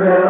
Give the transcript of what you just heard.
real